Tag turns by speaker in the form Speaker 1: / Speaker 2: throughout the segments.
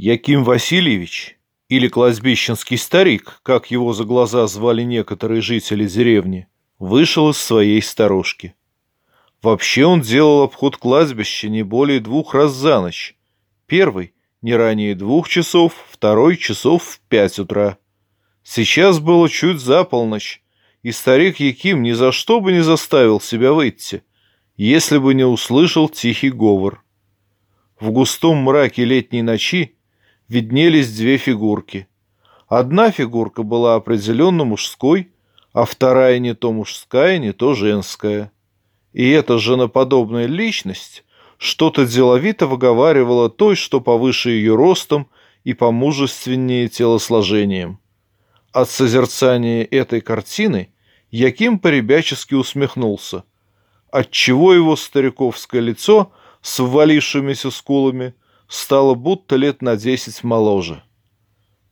Speaker 1: Яким Васильевич, или кладбищенский старик, как его за глаза звали некоторые жители деревни, вышел из своей сторожки. Вообще он делал обход кладбища не более двух раз за ночь. Первый – не ранее двух часов, второй – часов в пять утра. Сейчас было чуть за полночь, и старик Яким ни за что бы не заставил себя выйти, если бы не услышал тихий говор. В густом мраке летней ночи виднелись две фигурки. Одна фигурка была определенно мужской, а вторая не то мужская, не то женская. И эта женоподобная личность что-то деловито выговаривала той, что повыше ее ростом и помужественнее телосложением. От созерцания этой картины Яким поребячески усмехнулся, отчего его стариковское лицо с ввалившимися скулами стало будто лет на десять моложе.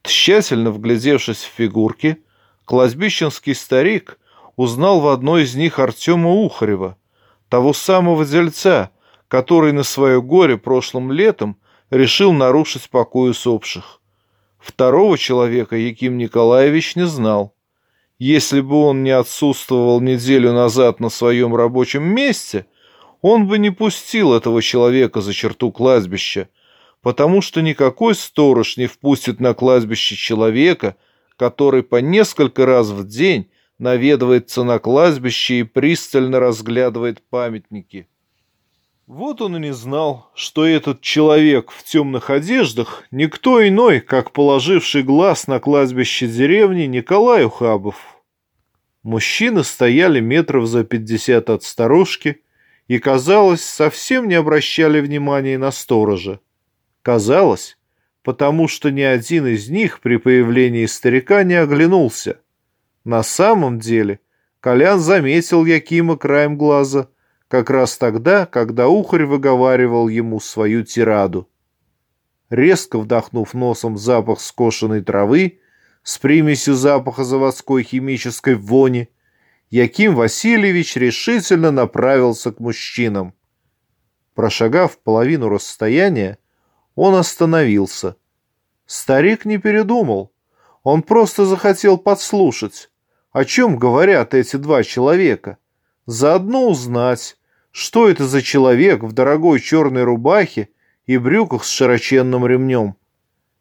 Speaker 1: Тщательно вглядевшись в фигурки, кладбищенский старик узнал в одной из них Артема Ухарева, того самого дельца, который на свое горе прошлым летом решил нарушить покой усопших. Второго человека Яким Николаевич не знал. Если бы он не отсутствовал неделю назад на своем рабочем месте, он бы не пустил этого человека за черту кладбища, потому что никакой сторож не впустит на кладбище человека, который по несколько раз в день наведывается на кладбище и пристально разглядывает памятники. Вот он и не знал, что этот человек в темных одеждах никто иной, как положивший глаз на кладбище деревни Николай Ухабов. Мужчины стояли метров за пятьдесят от сторожки и, казалось, совсем не обращали внимания на сторожа. Казалось, потому что ни один из них при появлении старика не оглянулся. На самом деле Колян заметил Якима краем глаза как раз тогда, когда Ухарь выговаривал ему свою тираду. Резко вдохнув носом запах скошенной травы с примесью запаха заводской химической вони, Яким Васильевич решительно направился к мужчинам. Прошагав половину расстояния, он остановился. Старик не передумал. Он просто захотел подслушать, о чем говорят эти два человека. Заодно узнать, что это за человек в дорогой черной рубахе и брюках с широченным ремнем.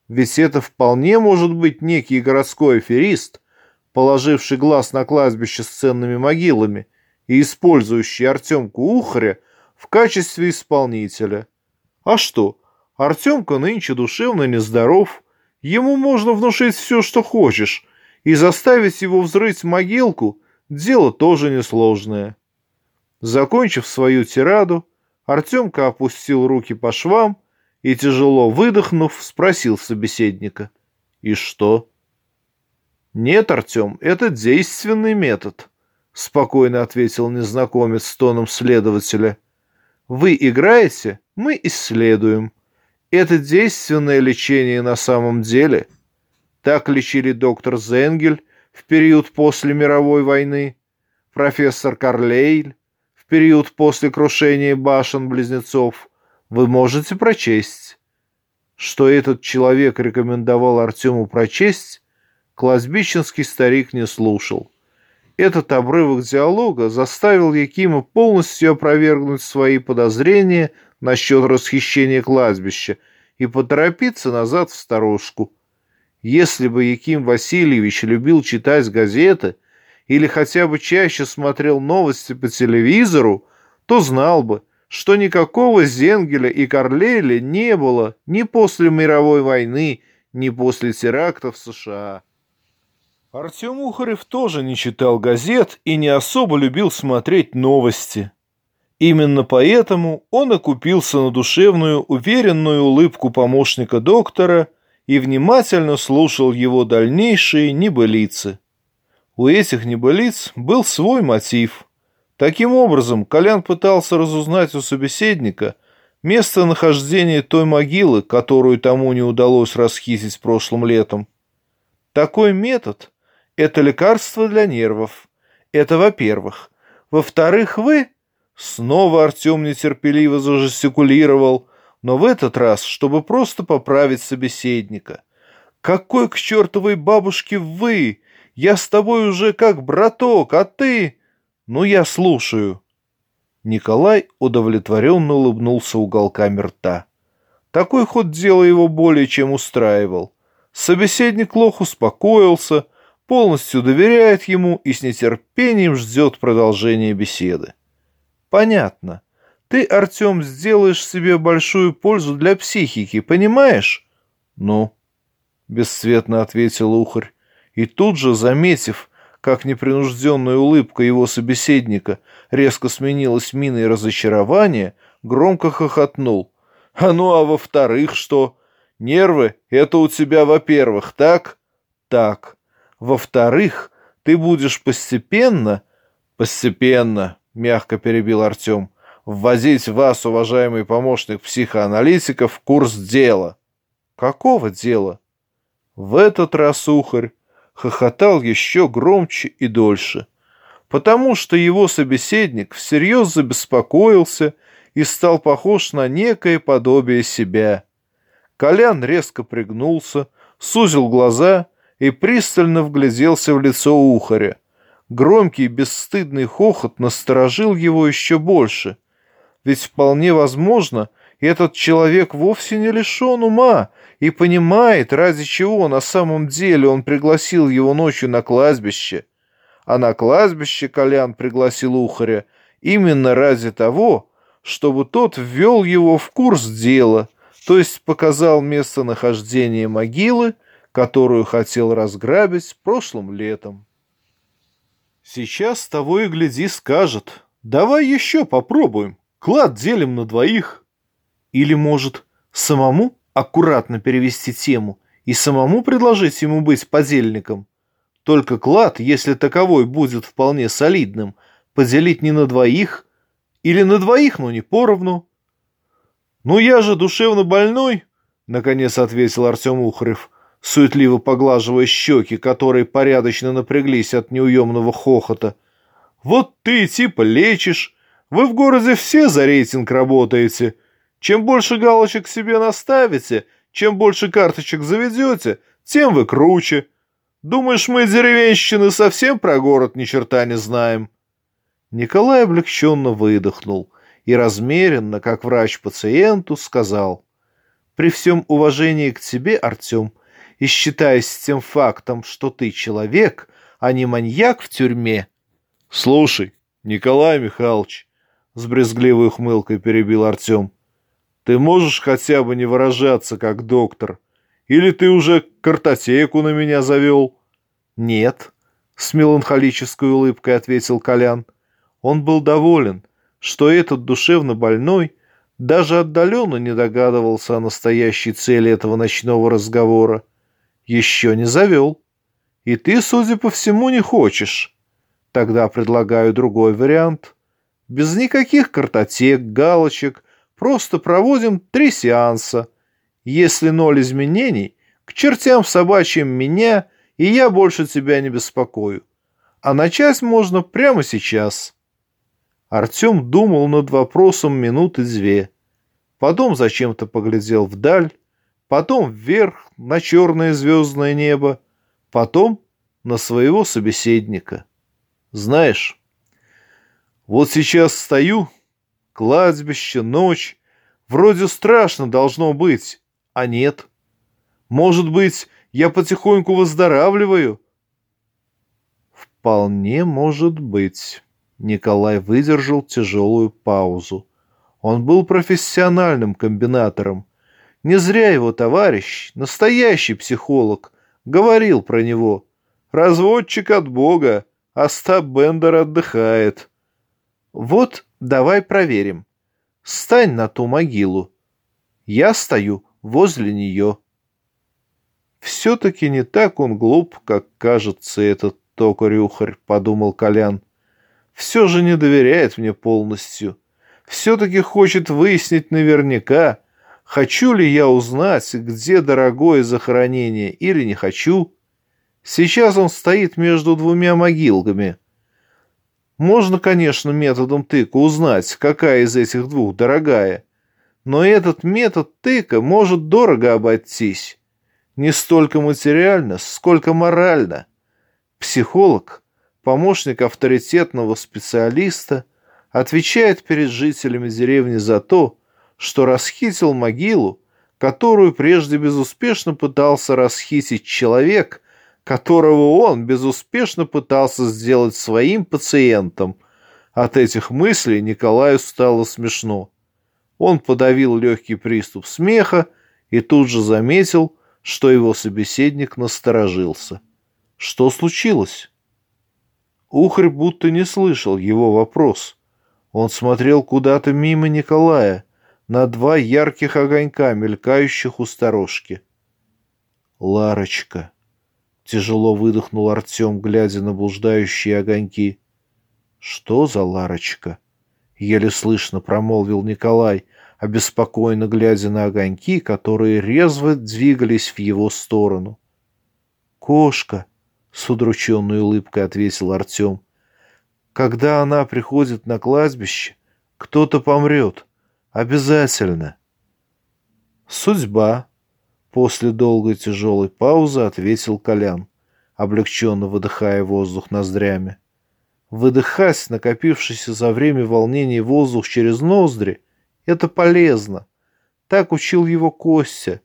Speaker 1: Ведь это вполне может быть некий городской аферист, положивший глаз на кладбище с ценными могилами и использующий Артемку Ухаря в качестве исполнителя. А что, Артемка нынче душевно нездоров. Ему можно внушить все, что хочешь, и заставить его взрыть могилку – дело тоже несложное. Закончив свою тираду, Артемка опустил руки по швам и, тяжело выдохнув, спросил собеседника. «И что?» «Нет, Артем, это действенный метод», — спокойно ответил незнакомец с тоном следователя. «Вы играете, мы исследуем. Это действенное лечение на самом деле. Так лечили доктор Зенгель в период после мировой войны, профессор Карлейль в период после крушения башен-близнецов. Вы можете прочесть. Что этот человек рекомендовал Артему прочесть, Клазбищенский старик не слушал. Этот обрывок диалога заставил Якима полностью опровергнуть свои подозрения насчет расхищения кладбища и поторопиться назад в сторожку. Если бы Яким Васильевич любил читать газеты или хотя бы чаще смотрел новости по телевизору, то знал бы, что никакого Зенгеля и Карлеля не было ни после мировой войны, ни после терактов в США. Артем Ухарев тоже не читал газет и не особо любил смотреть новости. Именно поэтому он окупился на душевную, уверенную улыбку помощника доктора и внимательно слушал его дальнейшие небылицы. У этих небылиц был свой мотив. Таким образом, Колян пытался разузнать у собеседника местонахождение той могилы, которую тому не удалось расхитить прошлым летом. Такой метод – это лекарство для нервов. Это во-первых. Во-вторых, вы Снова Артем нетерпеливо зажестикулировал, но в этот раз, чтобы просто поправить собеседника. «Какой к чертовой бабушке вы? Я с тобой уже как браток, а ты...» «Ну, я слушаю». Николай удовлетворенно улыбнулся уголками рта. Такой ход дела его более чем устраивал. Собеседник лох успокоился, полностью доверяет ему и с нетерпением ждет продолжения беседы. Понятно. Ты, Артем, сделаешь себе большую пользу для психики, понимаешь? Ну, бесцветно ответил Ухарь. И тут же, заметив, как непринужденная улыбка его собеседника резко сменилась миной разочарования, громко хохотнул. А ну, а во-вторых, что? Нервы — это у тебя, во-первых, так? Так. Во-вторых, ты будешь постепенно... Постепенно, мягко перебил Артем, ввозить вас, уважаемый помощник психоаналитика, в курс дела. Какого дела? В этот раз Ухарь хохотал еще громче и дольше, потому что его собеседник всерьез забеспокоился и стал похож на некое подобие себя. Колян резко пригнулся, сузил глаза и пристально вгляделся в лицо ухаря. Громкий бесстыдный хохот насторожил его еще больше. Ведь вполне возможно, этот человек вовсе не лишен ума и понимает, ради чего на самом деле он пригласил его ночью на кладбище. А на кладбище Колян пригласил ухаря именно ради того, чтобы тот ввел его в курс дела, то есть показал местонахождение могилы, которую хотел разграбить прошлым летом. Сейчас того и гляди скажет, давай еще попробуем, клад делим на двоих. Или, может, самому аккуратно перевести тему и самому предложить ему быть подельником. Только клад, если таковой будет вполне солидным, поделить не на двоих, или на двоих, но не поровну, «Ну я же душевно больной», — наконец ответил Артем Ухарев, суетливо поглаживая щеки, которые порядочно напряглись от неуемного хохота. «Вот ты типа лечишь. Вы в городе все за рейтинг работаете. Чем больше галочек себе наставите, чем больше карточек заведете, тем вы круче. Думаешь, мы, деревенщины, совсем про город ни черта не знаем?» Николай облегченно выдохнул и размеренно, как врач пациенту, сказал «При всем уважении к тебе, Артем, и считаясь тем фактом, что ты человек, а не маньяк в тюрьме...» «Слушай, Николай Михайлович», — с брезгливой ухмылкой перебил Артем, «ты можешь хотя бы не выражаться как доктор? Или ты уже картотеку на меня завел?» «Нет», — с меланхолической улыбкой ответил Колян. Он был доволен — что этот душевно больной даже отдаленно не догадывался о настоящей цели этого ночного разговора. Еще не завел. И ты, судя по всему, не хочешь. Тогда предлагаю другой вариант. Без никаких картотек, галочек, просто проводим три сеанса. Если ноль изменений, к чертям собачьим меня, и я больше тебя не беспокою. А начать можно прямо сейчас. Артем думал над вопросом минуты две. Потом зачем-то поглядел вдаль, потом вверх на черное звездное небо, потом на своего собеседника. Знаешь, вот сейчас стою, кладбище, ночь, вроде страшно должно быть, а нет. Может быть, я потихоньку выздоравливаю? Вполне может быть. Николай выдержал тяжелую паузу. Он был профессиональным комбинатором. Не зря его товарищ, настоящий психолог, говорил про него. «Разводчик от Бога, Остап Бендер отдыхает». «Вот давай проверим. Стань на ту могилу. Я стою возле нее». «Все-таки не так он глуп, как кажется этот токарюхарь», — подумал Колян все же не доверяет мне полностью. Все-таки хочет выяснить наверняка, хочу ли я узнать, где дорогое захоронение или не хочу. Сейчас он стоит между двумя могилками. Можно, конечно, методом тыка узнать, какая из этих двух дорогая. Но этот метод тыка может дорого обойтись. Не столько материально, сколько морально. Психолог, помощник авторитетного специалиста, отвечает перед жителями деревни за то, что расхитил могилу, которую прежде безуспешно пытался расхитить человек, которого он безуспешно пытался сделать своим пациентом. От этих мыслей Николаю стало смешно. Он подавил легкий приступ смеха и тут же заметил, что его собеседник насторожился. Что случилось? Ухарь будто не слышал его вопрос. Он смотрел куда-то мимо Николая, на два ярких огонька, мелькающих у сторожки. «Ларочка!» — тяжело выдохнул Артем, глядя на блуждающие огоньки. «Что за Ларочка?» — еле слышно промолвил Николай, обеспокоенно глядя на огоньки, которые резво двигались в его сторону. «Кошка!» — с удрученной улыбкой ответил Артем. «Когда она приходит на кладбище, кто-то помрет. Обязательно!» «Судьба!» — после долгой тяжелой паузы ответил Колян, облегченно выдыхая воздух ноздрями. Выдыхать накопившийся за время волнений воздух через ноздри это полезно. Так учил его Костя.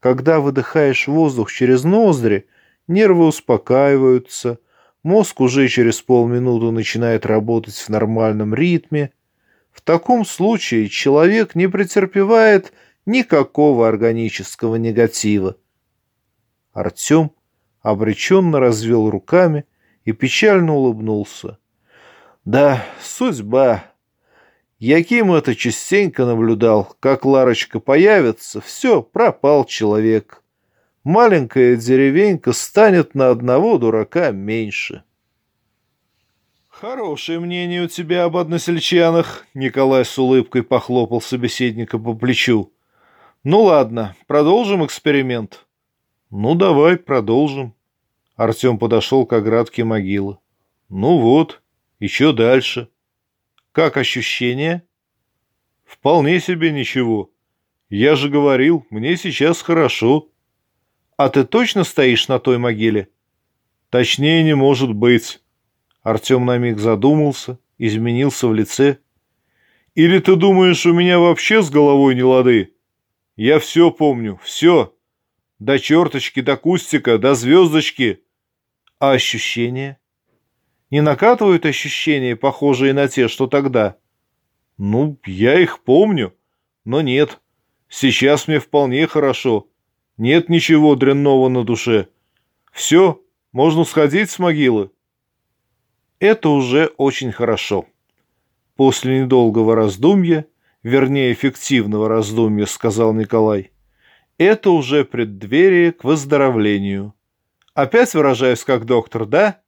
Speaker 1: Когда выдыхаешь воздух через ноздри, нервы успокаиваются, мозг уже через полминуты начинает работать в нормальном ритме. В таком случае человек не претерпевает никакого органического негатива. Артем обреченно развел руками и печально улыбнулся. Да, судьба. Яким это частенько наблюдал, как Ларочка появится, все, пропал человек. Маленькая деревенька станет на одного дурака меньше. «Хорошее мнение у тебя об односельчанах», — Николай с улыбкой похлопал собеседника по плечу. «Ну ладно, продолжим эксперимент». «Ну давай, продолжим». Артем подошел к оградке могилы. «Ну вот, еще дальше». Как ощущения? Вполне себе ничего. Я же говорил, мне сейчас хорошо. А ты точно стоишь на той могиле? Точнее не может быть. Артем на миг задумался, изменился в лице. Или ты думаешь, у меня вообще с головой не лады? Я все помню, все. До черточки, до кустика, до звездочки. А ощущения? не накатывают ощущения, похожие на те, что тогда? Ну, я их помню, но нет. Сейчас мне вполне хорошо. Нет ничего дрянного на душе. Все, можно сходить с могилы. Это уже очень хорошо. После недолгого раздумья, вернее, эффективного раздумья, сказал Николай, это уже преддверие к выздоровлению. Опять выражаюсь как доктор, да?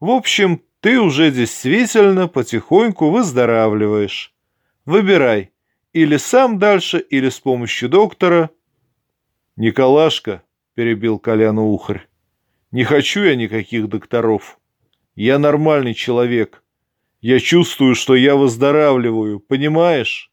Speaker 1: В общем, ты уже действительно потихоньку выздоравливаешь. Выбирай, или сам дальше, или с помощью доктора. Николашка, перебил Коляну Ухарь, не хочу я никаких докторов. Я нормальный человек. Я чувствую, что я выздоравливаю, понимаешь?